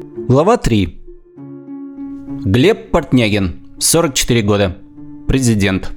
Глава 3. Глеб Портнягин, 44 года. Президент.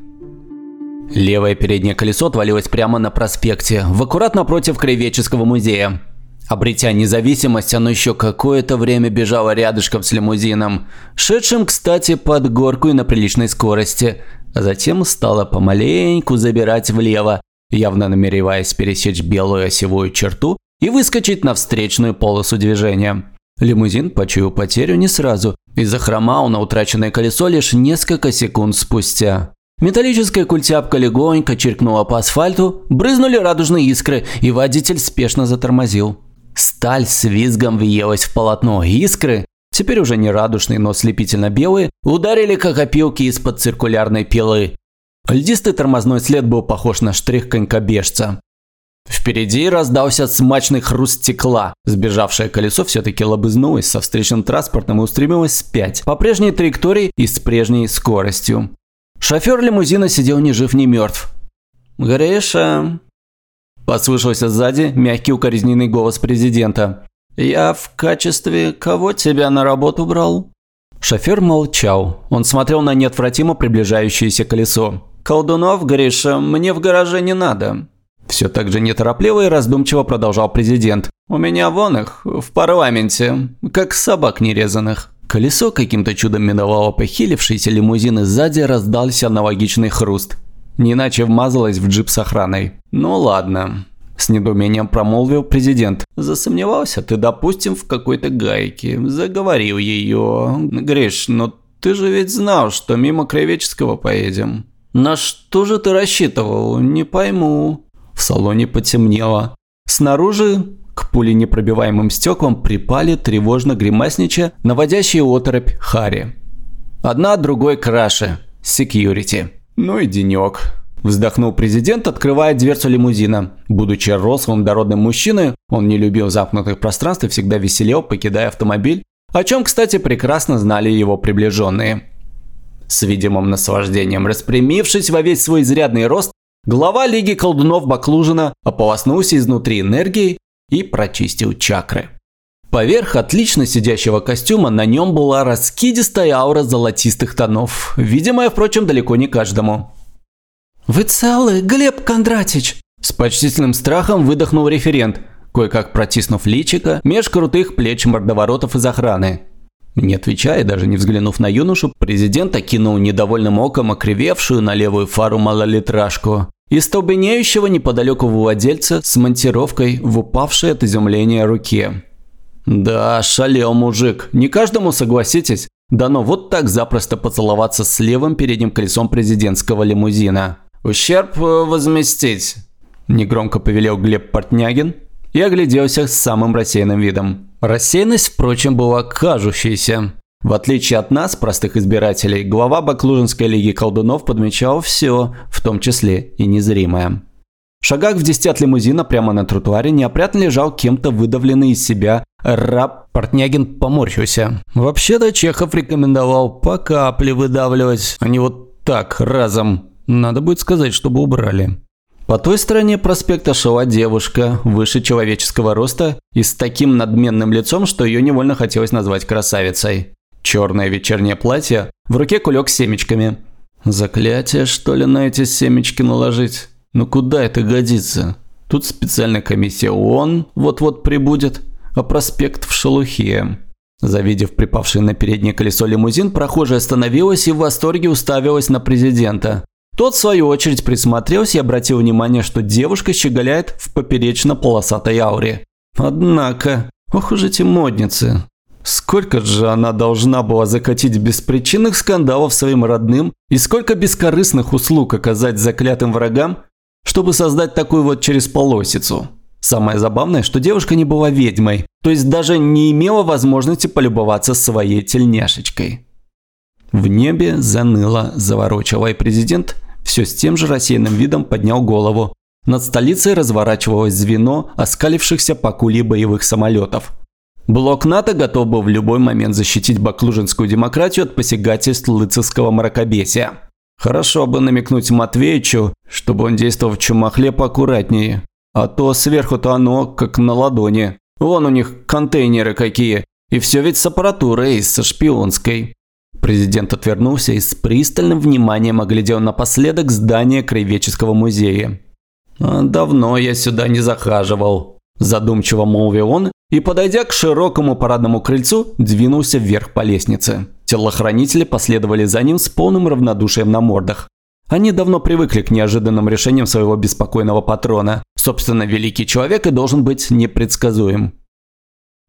Левое переднее колесо отвалилось прямо на проспекте, в аккурат напротив Краеведческого музея. Обретя независимость, оно еще какое-то время бежало рядышком с лимузином, шедшим, кстати, под горку и на приличной скорости, а затем стало помаленьку забирать влево, явно намереваясь пересечь белую осевую черту и выскочить на встречную полосу движения. Лимузин почуял потерю не сразу и захромал на утраченное колесо лишь несколько секунд спустя. Металлическая культяпка легонько чиркнула по асфальту, брызнули радужные искры, и водитель спешно затормозил. Сталь с визгом въелась в полотно. Искры, теперь уже не радужные, но слепительно белые, ударили как опилки из-под циркулярной пилы. Льдистый тормозной след был похож на штрих конькобежца. Впереди раздался смачный хруст стекла. Сбежавшее колесо все-таки лобызнулось со встречным транспортом и устремилось спять, по прежней траектории и с прежней скоростью. Шофер лимузина сидел ни жив, ни мертв. «Гриша!» Послышался сзади мягкий укоризненный голос президента. «Я в качестве кого тебя на работу брал?» Шофер молчал. Он смотрел на неотвратимо приближающееся колесо. «Колдунов, Гриша, мне в гараже не надо. Все так же неторопливо и раздумчиво продолжал президент. «У меня вон их, в парламенте, как собак нерезанных». Колесо каким-то чудом миновало похилившийся лимузин и сзади раздался аналогичный хруст. Не иначе вмазалось в джип с охраной. «Ну ладно», – с недоумением промолвил президент. «Засомневался ты, допустим, в какой-то гайке. Заговорил ее. Гриш, но ты же ведь знал, что мимо Кривеческого поедем». «На что же ты рассчитывал? Не пойму». В салоне потемнело. Снаружи к пуленепробиваемым стеклам припали тревожно гримаснича, наводящие оторопь Хари. Одна другой краше. Секьюрити. Ну и денек. Вздохнул президент, открывая дверцу лимузина. Будучи рослым дородным мужчиной, он не любил замкнутых пространств и всегда веселел, покидая автомобиль, о чем, кстати, прекрасно знали его приближенные. С видимым наслаждением распрямившись во весь свой изрядный рост, Глава Лиги колдунов Баклужина ополоснулся изнутри энергией и прочистил чакры. Поверх отлично сидящего костюма на нем была раскидистая аура золотистых тонов, видимая, впрочем, далеко не каждому. «Вы целы, Глеб Кондратич?» С почтительным страхом выдохнул референт, кое-как протиснув личика меж крутых плеч мордоворотов из охраны. Не отвечая, даже не взглянув на юношу, президент окинул недовольным оком окривевшую на левую фару малолитражку и столбенеющего неподалеку владельца с монтировкой в упавшей от изумления руке. Да, шалел мужик, не каждому согласитесь, дано вот так запросто поцеловаться с левым передним колесом президентского лимузина. «Ущерб э, возместить», – негромко повелел Глеб Портнягин и огляделся с самым рассеянным видом. Рассеянность, впрочем, была кажущейся. В отличие от нас, простых избирателей, глава Баклужинской лиги колдунов подмечал все, в том числе и незримое. В шагах в десяти от лимузина прямо на тротуаре неопрятно лежал кем-то выдавленный из себя раб Портнягин поморщился. Вообще-то Чехов рекомендовал по капле выдавливать, а не вот так, разом. Надо будет сказать, чтобы убрали. По той стороне проспекта шла девушка выше человеческого роста и с таким надменным лицом, что ее невольно хотелось назвать красавицей. Черное вечернее платье, в руке кулек с семечками. Заклятие, что ли, на эти семечки наложить? Ну куда это годится? Тут специальная комиссия ООН вот-вот прибудет, а проспект в шелухе. Завидев припавший на переднее колесо лимузин, прохожая остановилась и в восторге уставилась на президента. Тот, в свою очередь, присмотрелся и обратил внимание, что девушка щеголяет в поперечно-полосатой ауре. Однако, ох уж эти модницы. Сколько же она должна была закатить беспричинных скандалов своим родным и сколько бескорыстных услуг оказать заклятым врагам, чтобы создать такую вот через полосицу. Самое забавное, что девушка не была ведьмой, то есть даже не имела возможности полюбоваться своей тельняшечкой. В небе заныло, заворочило, и президент все с тем же рассеянным видом поднял голову. Над столицей разворачивалось звено оскалившихся по кули боевых самолетов. Блок НАТО готов был в любой момент защитить баклужинскую демократию от посягательств лыцевского мракобесия. Хорошо бы намекнуть Матвеичу, чтобы он действовал в чумахле поаккуратнее. А то сверху-то оно как на ладони. Вон у них контейнеры какие. И все ведь с аппаратурой, со шпионской. Президент отвернулся и с пристальным вниманием оглядел напоследок здание Краеведческого музея. «А «Давно я сюда не захаживал», – задумчиво молвил он и, подойдя к широкому парадному крыльцу, двинулся вверх по лестнице. Телохранители последовали за ним с полным равнодушием на мордах. Они давно привыкли к неожиданным решениям своего беспокойного патрона. Собственно, великий человек и должен быть непредсказуем.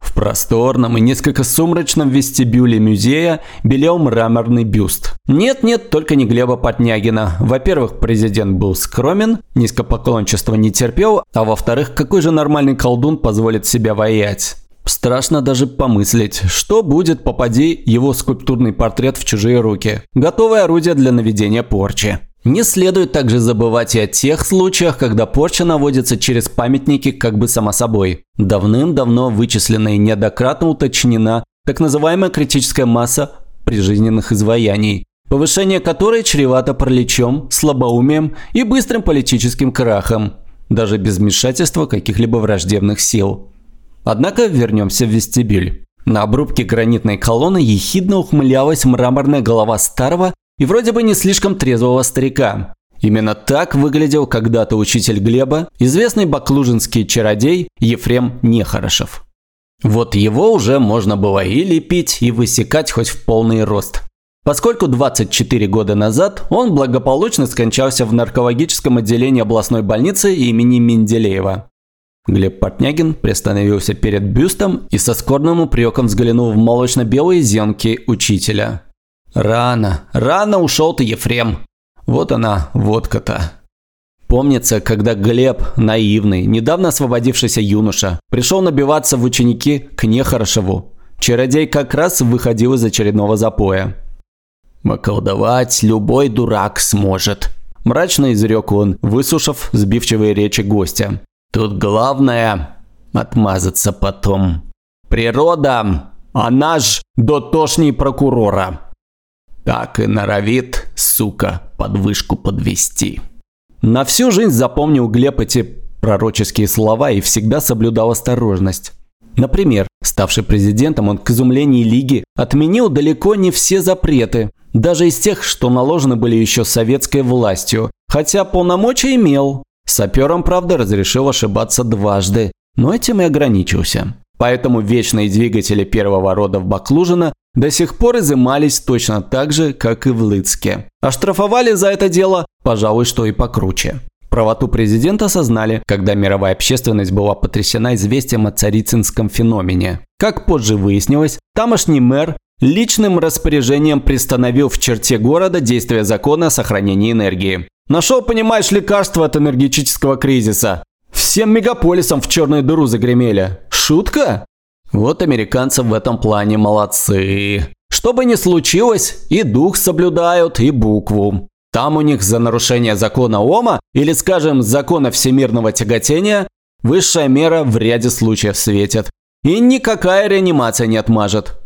В просторном и несколько сумрачном вестибюле музея белел мраморный бюст. Нет-нет, только не Глеба Потнягина. Во-первых, президент был скромен, низкопоклончество не терпел, а во-вторых, какой же нормальный колдун позволит себя воять? Страшно даже помыслить, что будет, попади его скульптурный портрет в чужие руки. Готовое орудие для наведения порчи. Не следует также забывать и о тех случаях, когда порча наводится через памятники как бы само собой. Давным-давно вычислена и неоднократно уточнена так называемая критическая масса прижизненных изваяний, повышение которой чревато параличом, слабоумием и быстрым политическим крахом, даже без вмешательства каких-либо враждебных сил. Однако вернемся в вестибюль. На обрубке гранитной колонны ехидно ухмылялась мраморная голова старого и вроде бы не слишком трезвого старика. Именно так выглядел когда-то учитель Глеба, известный баклужинский чародей Ефрем Нехорошев. Вот его уже можно было и лепить, и высекать хоть в полный рост. Поскольку 24 года назад он благополучно скончался в наркологическом отделении областной больницы имени Менделеева. Глеб Портнягин приостановился перед бюстом и со скорбным упреком взглянул в молочно-белые зенки учителя. Рано, рано ушел ты, Ефрем. Вот она, водка-то. Помнится, когда Глеб, наивный, недавно освободившийся юноша, пришел набиваться в ученики к Нехорошеву. Чародей как раз выходил из очередного запоя. «Околдовать любой дурак сможет», – мрачно изрек он, высушив сбивчивые речи гостя. «Тут главное – отмазаться потом. Природа, она ж дотошней прокурора». Так и норовит, сука, подвышку подвести. На всю жизнь запомнил Глеб эти пророческие слова и всегда соблюдал осторожность. Например, ставший президентом, он к изумлению Лиги отменил далеко не все запреты, даже из тех, что наложены были еще советской властью, хотя полномочия имел. Саперам, правда, разрешил ошибаться дважды, но этим и ограничился. Поэтому вечные двигатели первого рода в Баклужино до сих пор изымались точно так же, как и в Лыцке. Оштрафовали за это дело, пожалуй, что и покруче. Правоту президента осознали, когда мировая общественность была потрясена известием о царицынском феномене. Как позже выяснилось, тамошний мэр личным распоряжением приостановил в черте города действие закона о сохранении энергии. Нашел, понимаешь, лекарство от энергетического кризиса. Всем мегаполисам в черную дыру загремели. Шутка? Вот американцы в этом плане молодцы. Что бы ни случилось, и дух соблюдают, и букву. Там у них за нарушение закона Ома или, скажем, закона всемирного тяготения высшая мера в ряде случаев светит. И никакая реанимация не отмажет.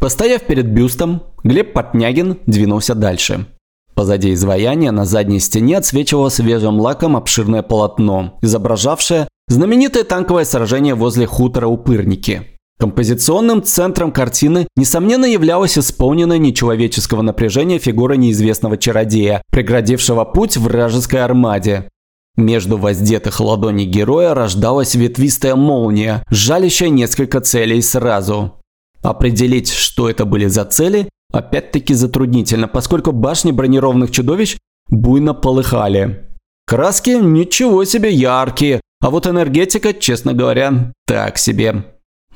Постояв перед бюстом, Глеб Потнягин двинулся дальше. Позади изваяния на задней стене отсвечивало свежим лаком обширное полотно, изображавшее знаменитое танковое сражение возле хутора Упырники. Композиционным центром картины, несомненно, являлась исполненная нечеловеческого напряжения фигура неизвестного чародея, преградившего путь вражеской армаде. Между воздетых ладоней героя рождалась ветвистая молния, жалящая несколько целей сразу. Определить, что это были за цели, опять-таки затруднительно, поскольку башни бронированных чудовищ буйно полыхали. Краски ничего себе яркие, а вот энергетика, честно говоря, так себе.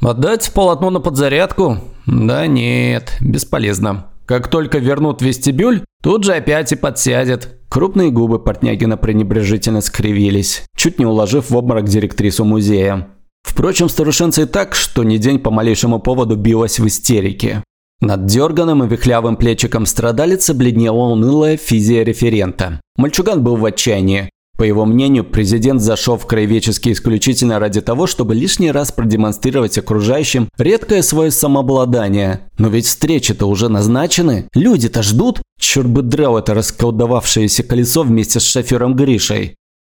Отдать полотно на подзарядку? Да нет, бесполезно. Как только вернут вестибюль, тут же опять и подсядет. Крупные губы Портнягина пренебрежительно скривились, чуть не уложив в обморок директрису музея. Впрочем, старушенца и так, что не день по малейшему поводу билась в истерике. Над дерганым и вихлявым плечиком страдалицы бледнела унылая физия референта. Мальчуган был в отчаянии. По его мнению, президент зашел в краеведческий исключительно ради того, чтобы лишний раз продемонстрировать окружающим редкое свое самообладание. Но ведь встречи-то уже назначены, люди-то ждут. Черт бы драл это расколдовавшееся колесо вместе с шофером Гришей.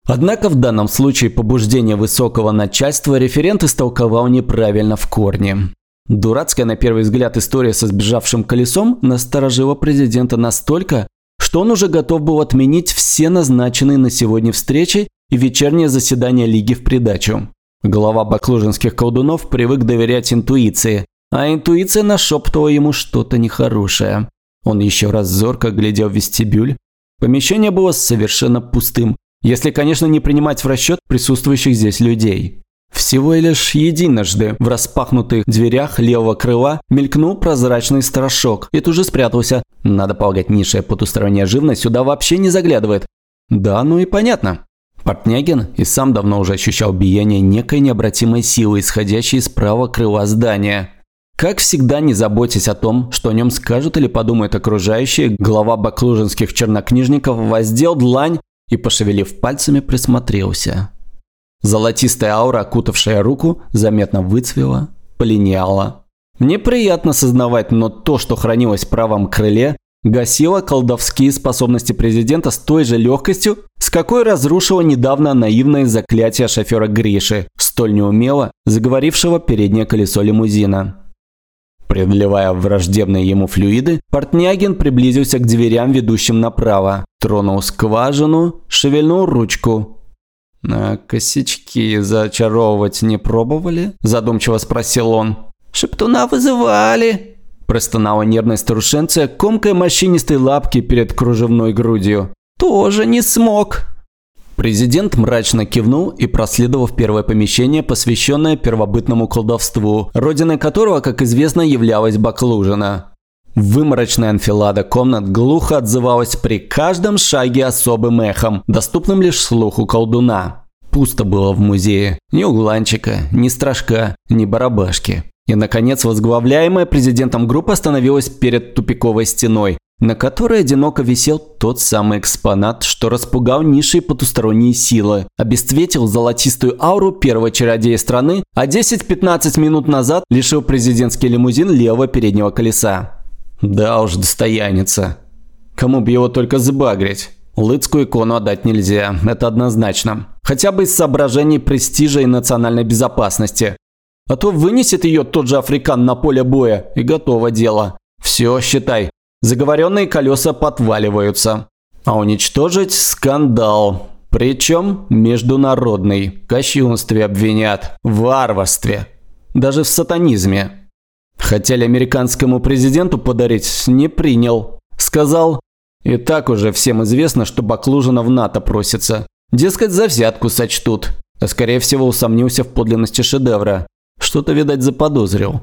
Однако в данном случае побуждение высокого начальства референт истолковал неправильно в корне. Дурацкая на первый взгляд история со сбежавшим колесом насторожила президента настолько, что он уже готов был отменить все назначенные на сегодня встречи и вечернее заседание Лиги в придачу. Глава баклужинских колдунов привык доверять интуиции, а интуиция нашептывала ему что-то нехорошее. Он еще раз зорко глядел в вестибюль. Помещение было совершенно пустым, если, конечно, не принимать в расчет присутствующих здесь людей. Всего лишь единожды в распахнутых дверях левого крыла мелькнул прозрачный страшок и тут же спрятался. Надо полагать, низшая потусторонняя живность сюда вообще не заглядывает. Да, ну и понятно. Портнягин и сам давно уже ощущал биение некой необратимой силы, исходящей из правого крыла здания. Как всегда, не заботясь о том, что о нем скажут или подумают окружающие, глава баклужинских чернокнижников воздел длань и, пошевелив пальцами, присмотрелся. Золотистая аура, окутавшая руку, заметно выцвела, полиняла. Неприятно сознавать, но то, что хранилось в правом крыле, гасило колдовские способности президента с той же легкостью, с какой разрушило недавно наивное заклятие шофера Гриши, столь неумело заговорившего переднее колесо лимузина. Преодолевая враждебные ему флюиды, Портнягин приблизился к дверям, ведущим направо, тронул скважину, шевельнул ручку, «А косячки зачаровывать не пробовали?» – задумчиво спросил он. «Шептуна вызывали», – простонала нервная старушенция, комкая морщинистой лапки перед кружевной грудью. «Тоже не смог». Президент мрачно кивнул и проследовал в первое помещение, посвященное первобытному колдовству, родиной которого, как известно, являлась Баклужина. Выморочная анфилада комнат глухо отзывалась при каждом шаге особым эхом, доступным лишь слуху колдуна. Пусто было в музее. Ни угланчика, ни стражка, ни барабашки. И, наконец, возглавляемая президентом группа остановилась перед тупиковой стеной, на которой одиноко висел тот самый экспонат, что распугал низшие потусторонние силы, обесцветил золотистую ауру первого чародея страны, а 10-15 минут назад лишил президентский лимузин левого переднего колеса. Да уж, достоянница. Кому бы его только сбагрить. Лыцкую икону отдать нельзя, это однозначно. Хотя бы из соображений престижа и национальной безопасности. А то вынесет ее тот же африкан на поле боя, и готово дело. Все, считай, заговоренные колеса подваливаются. А уничтожить скандал. Причем международный. Кощунстве обвинят, варварстве. Даже в сатанизме. Хотели американскому президенту подарить, не принял. Сказал, и так уже всем известно, что Баклужина в НАТО просится. Дескать, за взятку сочтут. А скорее всего усомнился в подлинности шедевра. Что-то, видать, заподозрил.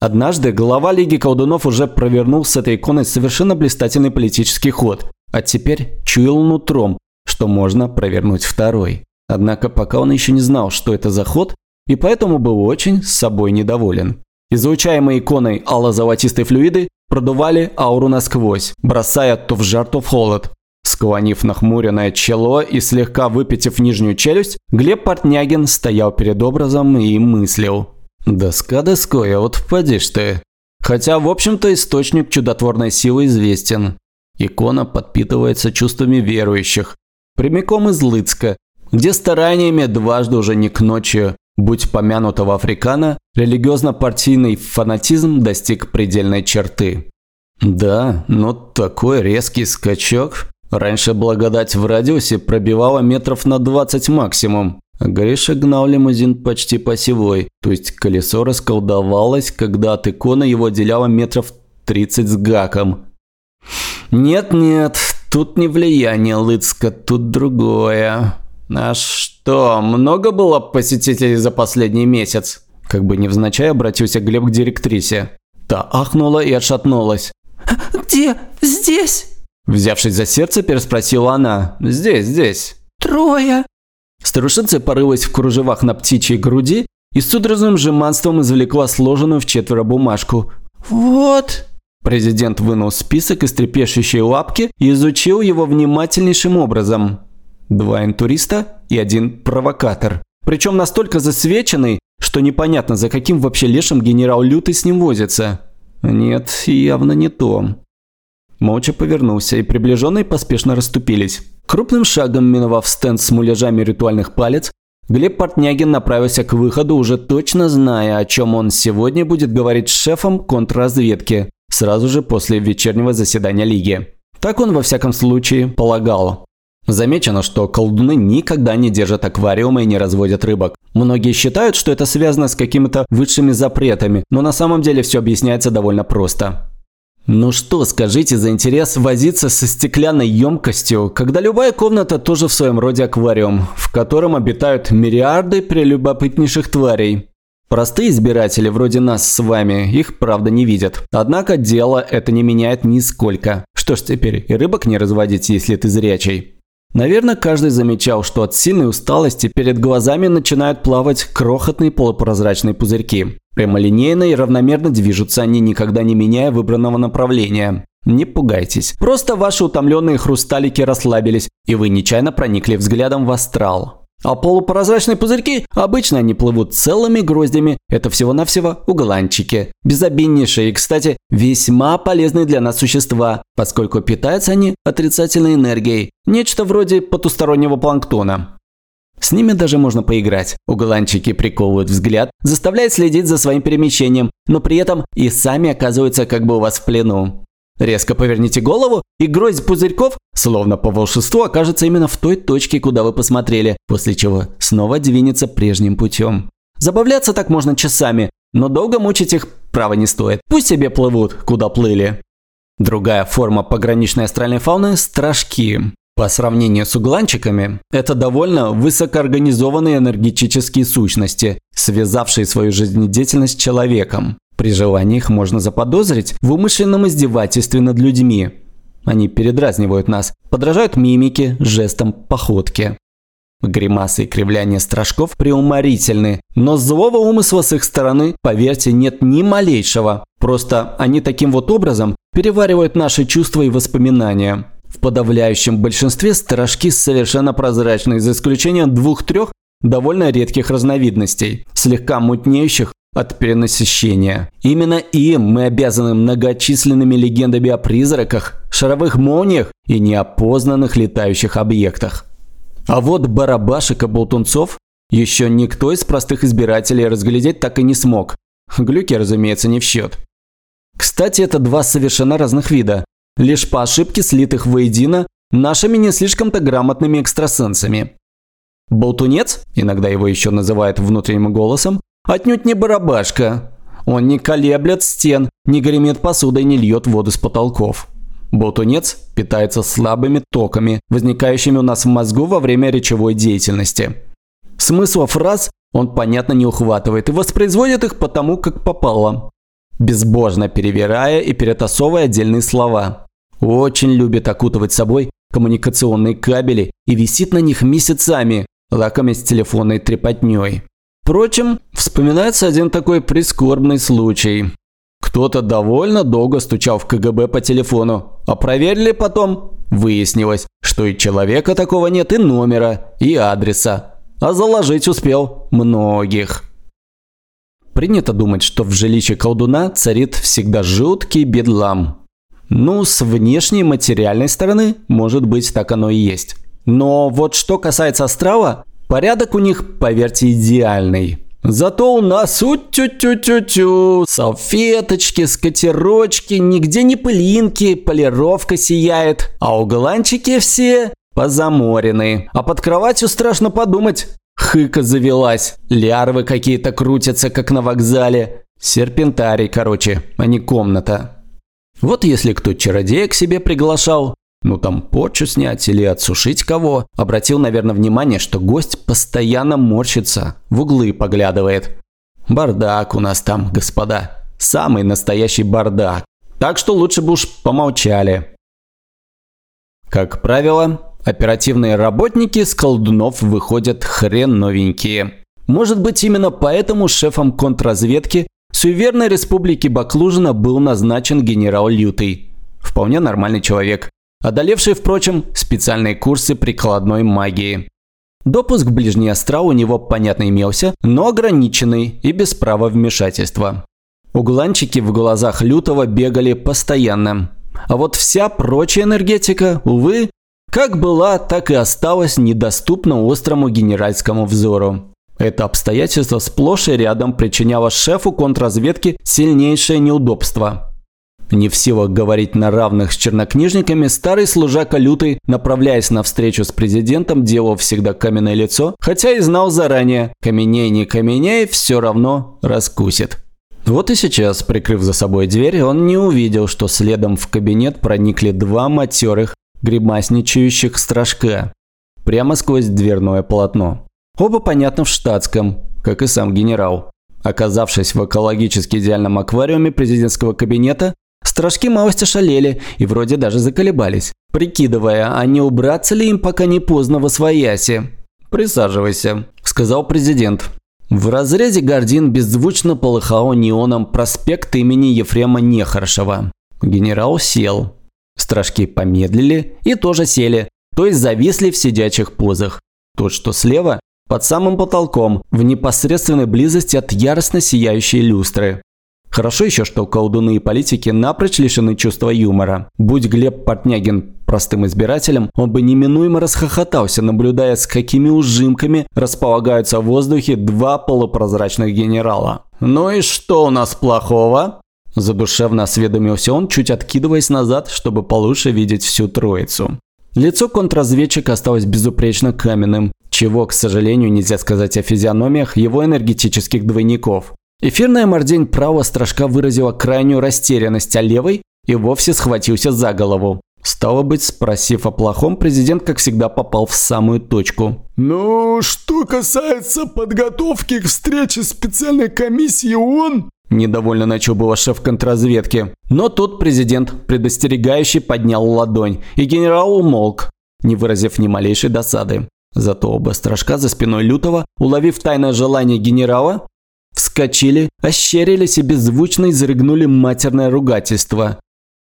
Однажды глава Лиги колдунов уже провернул с этой иконой совершенно блистательный политический ход. А теперь чуял нутром, что можно провернуть второй. Однако пока он еще не знал, что это за ход, и поэтому был очень с собой недоволен. Излучаемые иконой алло-золотистые флюиды продували ауру насквозь, бросая то в жар, то в холод. Склонив нахмуренное чело и слегка выпитив нижнюю челюсть, Глеб Портнягин стоял перед образом и мыслил. «Доска доской, а вот впадишь ты». Хотя, в общем-то, источник чудотворной силы известен. Икона подпитывается чувствами верующих. Прямиком из Лыцка, где стараниями дважды уже не к ночи Будь помянутого африкана, религиозно-партийный фанатизм достиг предельной черты. Да, но такой резкий скачок. Раньше благодать в радиусе пробивала метров на 20 максимум. Гриша гнал лимузин почти по сивой, то есть колесо расколдовалось, когда от иконы его отделяло метров 30 с гаком. Нет-нет, тут не влияние Лыцка, тут другое. А что, много было посетителей за последний месяц? Как бы невзначай обратился Глеб к директрисе. Та ахнула и отшатнулась. «Где? Здесь?» Взявшись за сердце, переспросила она. «Здесь, здесь». «Трое». Старушица порылась в кружевах на птичьей груди и с судорожным жеманством извлекла сложенную в четверо бумажку. «Вот». Президент вынул список из трепещущей лапки и изучил его внимательнейшим образом. Два интуриста и один провокатор. Причем настолько засвеченный, что непонятно, за каким вообще лешим генерал Лютый с ним возится. Нет, явно не то. Молча повернулся, и приближенные поспешно расступились. Крупным шагом миновав стенд с муляжами ритуальных палец, Глеб Портнягин направился к выходу, уже точно зная, о чем он сегодня будет говорить с шефом контрразведки, сразу же после вечернего заседания Лиги. Так он во всяком случае полагал. Замечено, что колдуны никогда не держат аквариумы и не разводят рыбок. Многие считают, что это связано с какими-то высшими запретами, но на самом деле все объясняется довольно просто. Ну что, скажите за интерес возиться со стеклянной емкостью, когда любая комната тоже в своем роде аквариум, в котором обитают миллиарды прелюбопытнейших тварей. Простые избиратели вроде нас с вами их правда не видят. Однако дело это не меняет нисколько. Что ж теперь, и рыбок не разводить, если ты зрячий. Наверное, каждый замечал, что от сильной усталости перед глазами начинают плавать крохотные полупрозрачные пузырьки. Прямолинейно и равномерно движутся они, никогда не меняя выбранного направления. Не пугайтесь. Просто ваши утомленные хрусталики расслабились, и вы нечаянно проникли взглядом в астрал. А полупрозрачные пузырьки обычно они плывут целыми гроздями. Это всего-навсего уголанчики. Безобиднейшие и, кстати, весьма полезные для нас существа, поскольку питаются они отрицательной энергией. Нечто вроде потустороннего планктона. С ними даже можно поиграть. Уголанчики приковывают взгляд, заставляют следить за своим перемещением, но при этом и сами оказываются как бы у вас в плену. Резко поверните голову, и гроздь пузырьков, словно по волшебству, окажется именно в той точке, куда вы посмотрели, после чего снова двинется прежним путем. Забавляться так можно часами, но долго мучить их право не стоит. Пусть себе плывут, куда плыли. Другая форма пограничной астральной фауны – страшки. По сравнению с угланчиками, это довольно высокоорганизованные энергетические сущности, связавшие свою жизнедеятельность с человеком. При желании их можно заподозрить в умышленном издевательстве над людьми. Они передразнивают нас, подражают мимике, жестам, походке. Гримасы и кривляния стражков преуморительны, но злого умысла с их стороны, поверьте, нет ни малейшего. Просто они таким вот образом переваривают наши чувства и воспоминания. В подавляющем большинстве стражки совершенно прозрачны, за исключением двух-трех довольно редких разновидностей, слегка мутнеющих от перенасыщения. Именно им мы обязаны многочисленными легендами о призраках, шаровых молниях и неопознанных летающих объектах. А вот барабашек и болтунцов еще никто из простых избирателей разглядеть так и не смог. Глюки, разумеется, не в счет. Кстати, это два совершенно разных вида, лишь по ошибке слитых воедино нашими не слишком-то грамотными экстрасенсами. Болтунец, иногда его еще называют внутренним голосом, Отнюдь не барабашка. Он не колеблет стен, не гремит посудой, не льет воду с потолков. Болтунец питается слабыми токами, возникающими у нас в мозгу во время речевой деятельности. Смысл фраз он, понятно, не ухватывает и воспроизводит их потому, как попало. Безбожно перевирая и перетасовывая отдельные слова. Очень любит окутывать собой коммуникационные кабели и висит на них месяцами, лакомясь телефонной трепотней. Впрочем, вспоминается один такой прискорбный случай. Кто-то довольно долго стучал в КГБ по телефону, а проверили потом. Выяснилось, что и человека такого нет, и номера, и адреса. А заложить успел многих. Принято думать, что в жилище колдуна царит всегда жуткий бедлам. Ну, с внешней материальной стороны, может быть, так оно и есть. Но вот что касается острова, Порядок у них, поверьте, идеальный. Зато у нас у-тю-тю-тю-тю, салфеточки, скатерочки, нигде не пылинки, полировка сияет, а уголанчики все позаморены. А под кроватью страшно подумать. Хыка завелась, лярвы какие-то крутятся, как на вокзале. Серпентарий, короче, а не комната. Вот если кто чародея к себе приглашал, ну там порчу снять или отсушить кого. Обратил, наверное, внимание, что гость постоянно морщится, в углы поглядывает. Бардак у нас там, господа. Самый настоящий бардак. Так что лучше бы уж помолчали. Как правило, оперативные работники с колдунов выходят хрен новенькие. Может быть, именно поэтому шефом контрразведки Суеверной республики Баклужина был назначен генерал Лютый. Вполне нормальный человек одолевший, впрочем, специальные курсы прикладной магии. Допуск в ближний астрал у него, понятно, имелся, но ограниченный и без права вмешательства. Угланчики в глазах Лютого бегали постоянно. А вот вся прочая энергетика, увы, как была, так и осталась недоступна острому генеральскому взору. Это обстоятельство сплошь и рядом причиняло шефу контрразведки сильнейшее неудобство. Не в силах говорить на равных с чернокнижниками, старый служака Лютый, направляясь на встречу с президентом, делал всегда каменное лицо, хотя и знал заранее, каменей не каменей, все равно раскусит. Вот и сейчас, прикрыв за собой дверь, он не увидел, что следом в кабинет проникли два матерых, гримасничающих стражка, прямо сквозь дверное полотно. Оба, понятно, в штатском, как и сам генерал. Оказавшись в экологически идеальном аквариуме президентского кабинета, стражки малость ошалели и вроде даже заколебались, прикидывая, а не убраться ли им пока не поздно во свояси. «Присаживайся», – сказал президент. В разрезе гордин беззвучно полыхал неоном проспект имени Ефрема Нехорошева. Генерал сел. Стражки помедлили и тоже сели, то есть зависли в сидячих позах. Тот, что слева, под самым потолком, в непосредственной близости от яростно сияющей люстры. Хорошо еще, что колдуны и политики напрочь лишены чувства юмора. Будь Глеб Портнягин простым избирателем, он бы неминуемо расхохотался, наблюдая, с какими ужимками располагаются в воздухе два полупрозрачных генерала. «Ну и что у нас плохого?» Задушевно осведомился он, чуть откидываясь назад, чтобы получше видеть всю троицу. Лицо контрразведчика осталось безупречно каменным, чего, к сожалению, нельзя сказать о физиономиях его энергетических двойников. Эфирная мордень правого стражка выразила крайнюю растерянность, а левый и вовсе схватился за голову. Стало быть, спросив о плохом, президент, как всегда, попал в самую точку. «Ну, что касается подготовки к встрече специальной комиссии ООН, Недовольно начал было шеф контрразведки. Но тут президент, предостерегающий, поднял ладонь, и генерал умолк, не выразив ни малейшей досады. Зато оба стражка за спиной Лютого, уловив тайное желание генерала, вскочили, ощерились и беззвучно изрыгнули матерное ругательство.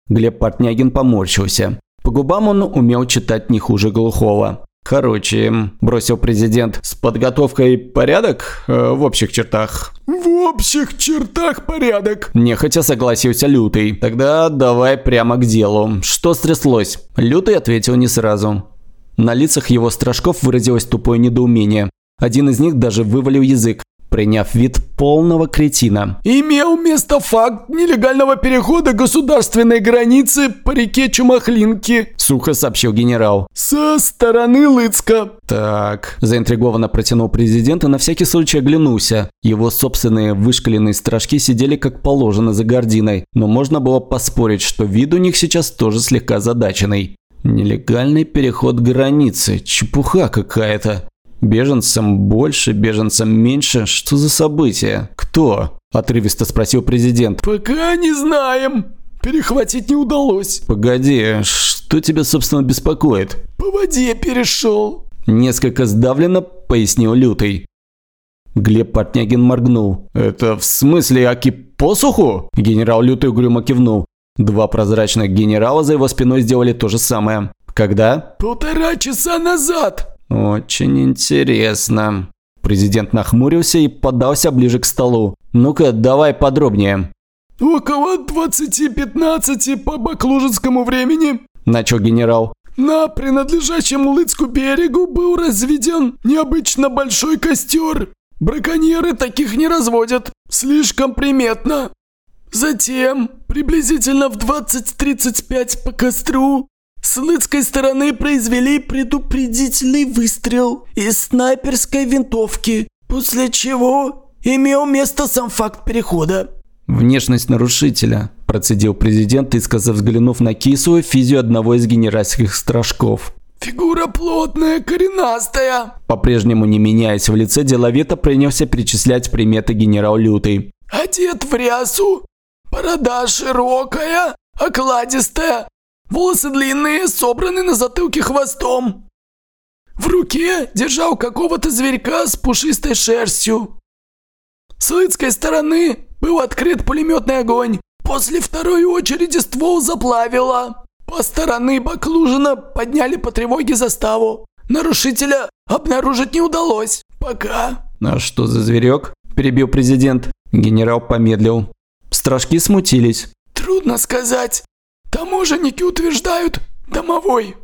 Глеб Портнягин поморщился. По губам он умел читать не хуже глухого. «Короче», – бросил президент, – «с подготовкой порядок э, в общих чертах?» «В общих чертах порядок», – нехотя согласился Лютый. «Тогда давай прямо к делу. Что стряслось?» Лютый ответил не сразу. На лицах его стражков выразилось тупое недоумение. Один из них даже вывалил язык приняв вид полного кретина. «Имел место факт нелегального перехода государственной границы по реке Чумахлинки», – сухо сообщил генерал. «Со стороны Лыцка». «Так», – заинтригованно протянул президент и на всякий случай оглянулся. Его собственные вышкаленные стражки сидели как положено за гординой, но можно было поспорить, что вид у них сейчас тоже слегка задаченный. Нелегальный переход границы. Чепуха какая-то. Беженцам больше, беженцам меньше. Что за событие? Кто? Отрывисто спросил президент. Пока не знаем. Перехватить не удалось. Погоди, что тебя, собственно, беспокоит? По воде перешел. Несколько сдавленно пояснил Лютый. Глеб Портнягин моргнул. «Это в смысле Аки посуху?» Генерал Лютый угрюмо кивнул. Два прозрачных генерала за его спиной сделали то же самое. Когда? Полтора часа назад. «Очень интересно». Президент нахмурился и подался ближе к столу. «Ну-ка, давай подробнее». «Около 20-15 по баклужинскому времени», – начал генерал. «На принадлежащем Лыцку берегу был разведен необычно большой костер. Браконьеры таких не разводят. Слишком приметно. Затем, приблизительно в 20-35 по костру, с лыцкой стороны произвели предупредительный выстрел из снайперской винтовки, после чего имел место сам факт перехода. «Внешность нарушителя», – процедил президент, искоса взглянув на кислую физию одного из генеральских стражков. «Фигура плотная, коренастая!» По-прежнему не меняясь в лице, деловито принялся перечислять приметы генерал Лютый. «Одет в рясу, борода широкая, окладистая, Волосы длинные, собраны на затылке хвостом. В руке держал какого-то зверька с пушистой шерстью. С лыцкой стороны был открыт пулеметный огонь. После второй очереди ствол заплавило. По стороны Баклужина подняли по тревоге заставу. Нарушителя обнаружить не удалось. Пока. «А что за зверек?» – перебил президент. Генерал помедлил. Стражки смутились. «Трудно сказать. Таможенники утверждают, домовой.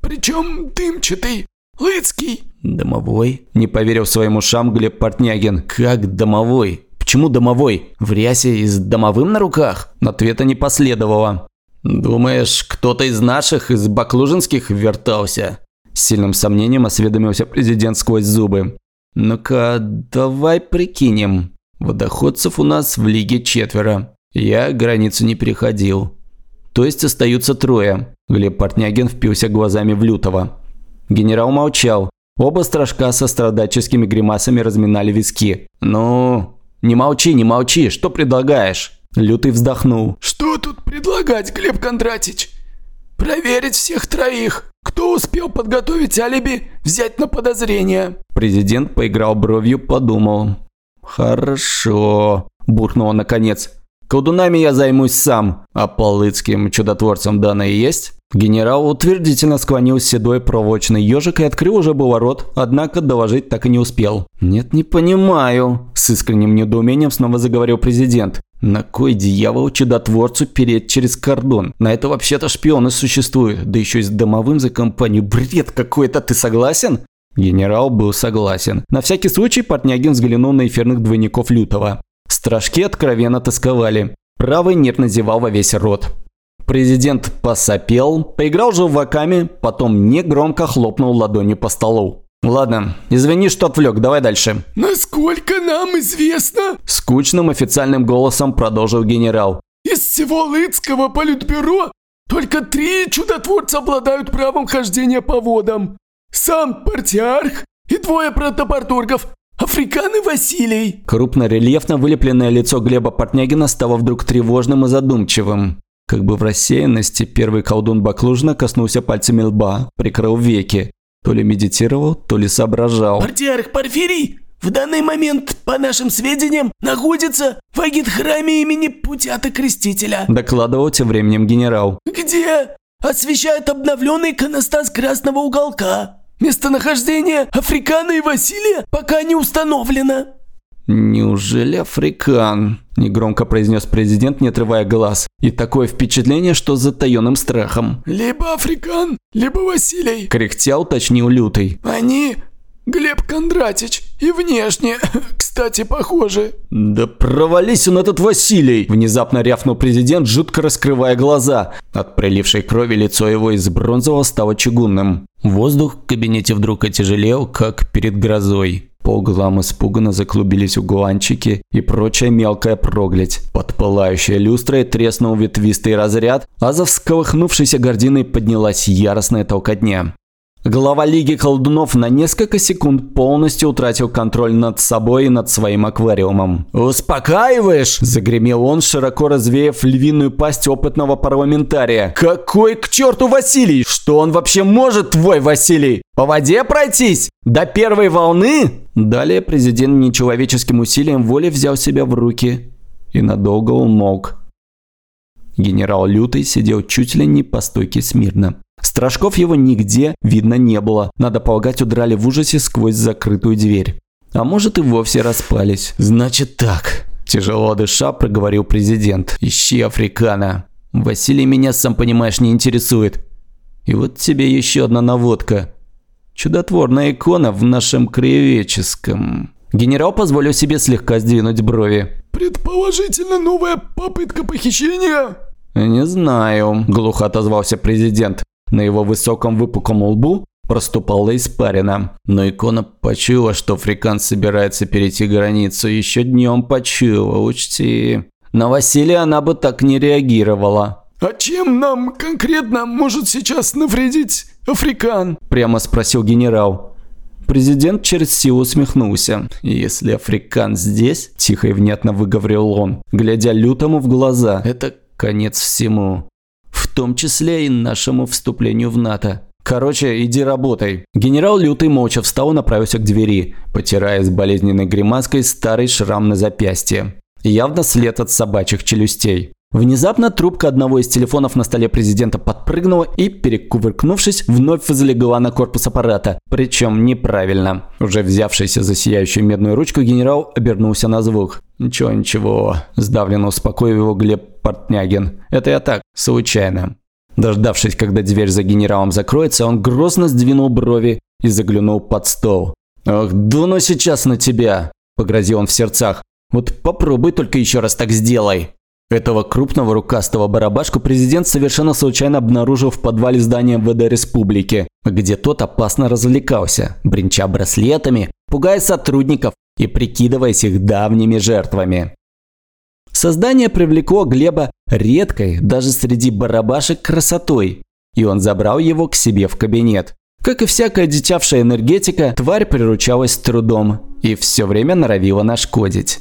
причем дымчатый, Лыцкий. Домовой? Не поверил своим ушам Глеб Портнягин. Как домовой? Почему домовой? В рясе и с домовым на руках? Ответа не последовало. «Думаешь, кто-то из наших, из баклужинских, вертался?» С сильным сомнением осведомился президент сквозь зубы. «Ну-ка, давай прикинем. Водоходцев у нас в лиге четверо. Я границу не переходил. То есть остаются трое. Глеб Портнягин впился глазами в Лютого. Генерал молчал. Оба стражка со страдаческими гримасами разминали виски. «Ну, не молчи, не молчи, что предлагаешь?» Лютый вздохнул. Что тут предлагать, Глеб Кондратич? Проверить всех троих. Кто успел подготовить алиби, взять на подозрение. Президент поиграл бровью, подумал. «Хорошо», – буркнул он наконец. Колдунами я займусь сам, а полыцким чудотворцем данные есть?» Генерал утвердительно склонил седой проволочный ежик и открыл уже было рот, однако доложить так и не успел. «Нет, не понимаю», – с искренним недоумением снова заговорил президент. «На кой дьявол чудотворцу переть через кордон? На это вообще-то шпионы существуют, да еще и с домовым за компанию. Бред какой-то, ты согласен?» Генерал был согласен. На всякий случай Портнягин взглянул на эфирных двойников Лютого. Стражки откровенно тосковали. Правый нервно зевал во весь рот. Президент посопел, поиграл желваками, потом негромко хлопнул ладонью по столу. «Ладно, извини, что отвлек, давай дальше». «Насколько нам известно...» Скучным официальным голосом продолжил генерал. «Из всего Лыцкого политбюро только три чудотворца обладают правом хождения по водам. Сам партиарх и двое протопортургов, Африкан и Василий!» Крупно-рельефно вылепленное лицо Глеба Портнягина стало вдруг тревожным и задумчивым. Как бы в рассеянности первый колдун Баклужина коснулся пальцами лба, прикрыл веки. То ли медитировал, то ли соображал. «Партиарх Порфирий в данный момент, по нашим сведениям, находится в агит-храме имени Путята Крестителя», докладывал тем временем генерал. «Где освещает обновленный иконостас Красного Уголка. Местонахождение Африкана и Василия пока не установлено. «Неужели Африкан?» – негромко произнес президент, не отрывая глаз. И такое впечатление, что с затаенным страхом. «Либо Африкан, либо Василий», – кряхтя уточнил Лютый. «Они Глеб Кондратич и внешне, кстати, похожи». «Да провались он этот Василий!» Внезапно рявкнул президент, жутко раскрывая глаза. От прилившей крови лицо его из бронзового стало чугунным. Воздух в кабинете вдруг отяжелел, как перед грозой. По углам испуганно заклубились угланчики и прочая мелкая проглядь. Под пылающей люстрой треснул ветвистый разряд, а за всколыхнувшейся гординой поднялась яростная толкотня. Глава Лиги колдунов на несколько секунд полностью утратил контроль над собой и над своим аквариумом. «Успокаиваешь?» – загремел он, широко развеяв львиную пасть опытного парламентария. «Какой к черту Василий? Что он вообще может, твой Василий? По воде пройтись? До первой волны?» Далее президент нечеловеческим усилием воли взял себя в руки и надолго умолк. Генерал Лютый сидел чуть ли не по стойке смирно. Стражков его нигде видно не было. Надо полагать, удрали в ужасе сквозь закрытую дверь. А может и вовсе распались. Значит так. Тяжело дыша, проговорил президент. Ищи Африкана. Василий меня, сам понимаешь, не интересует. И вот тебе еще одна наводка. Чудотворная икона в нашем краеведческом. Генерал позволил себе слегка сдвинуть брови. «Предположительно новая попытка похищения?» «Не знаю», – глухо отозвался президент. На его высоком выпуклом лбу проступала испарина. Но икона почуяла, что африканец собирается перейти границу. Еще днем почуяла, учти. На Василия она бы так не реагировала. «А чем нам конкретно может сейчас навредить Африкан?» Прямо спросил генерал. Президент через силу усмехнулся. «Если Африкан здесь», – тихо и внятно выговорил он, глядя лютому в глаза, – «это конец всему в том числе и нашему вступлению в НАТО. Короче, иди работай. Генерал Лютый молча встал и направился к двери, потирая с болезненной гримаской старый шрам на запястье. Явно след от собачьих челюстей. Внезапно трубка одного из телефонов на столе президента подпрыгнула и, перекувыркнувшись, вновь возлегла на корпус аппарата. Причем неправильно. Уже взявшийся за сияющую медную ручку генерал обернулся на звук. «Ничего, ничего», – сдавленно успокоив его Глеб Портнягин. «Это я так, случайно». Дождавшись, когда дверь за генералом закроется, он грозно сдвинул брови и заглянул под стол. «Ах, дуну сейчас на тебя!» – погрозил он в сердцах. «Вот попробуй только еще раз так сделай!» Этого крупного рукастого барабашку президент совершенно случайно обнаружил в подвале здания МВД Республики, где тот опасно развлекался, бренча браслетами, пугая сотрудников и прикидываясь их давними жертвами. Создание привлекло Глеба редкой, даже среди барабашек, красотой, и он забрал его к себе в кабинет. Как и всякая дитявшая энергетика, тварь приручалась трудом и все время норовила нашкодить.